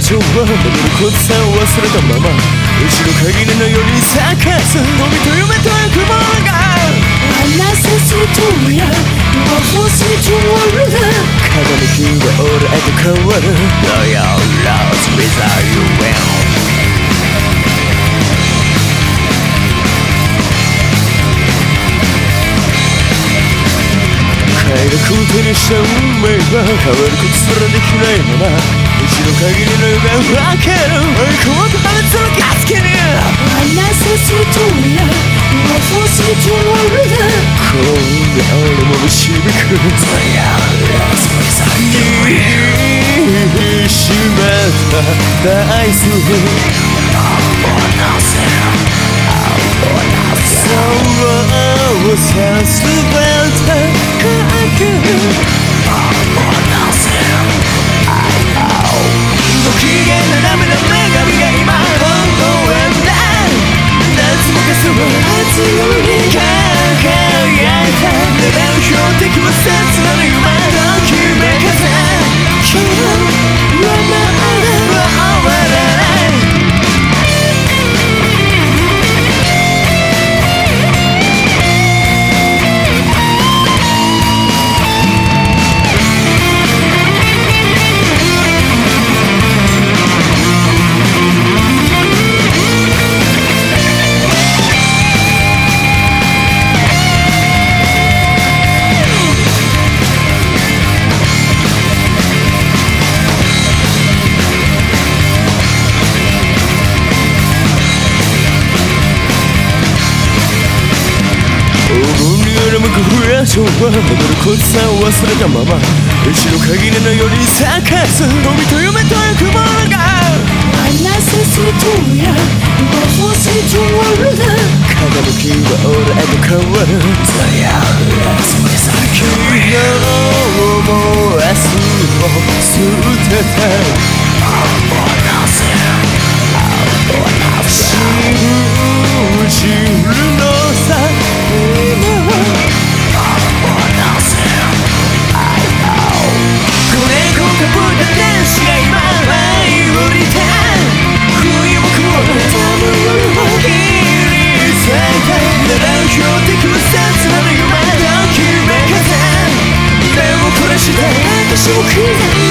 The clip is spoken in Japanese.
情は戻ることさえ忘れたまま後ろ限りのように咲かすゴミと夢と悪魔が Another tutorial Before tutorial 鏡金が俺へと変わる Loyal lost without you will 快楽を手にした運命は変わることすらできないままろ限りの夢を分ける怖く破滅のガスケに離させといや忘れておるなこんな俺も響くそりゃラスボスにしまたダイスをさらわをさすべ向く不夜城は戻ることさを忘れたまま一度限りのように咲かすゴミと夢と欲望が Another tutorial Before tutorial 鏡金は俺へと変わる crazy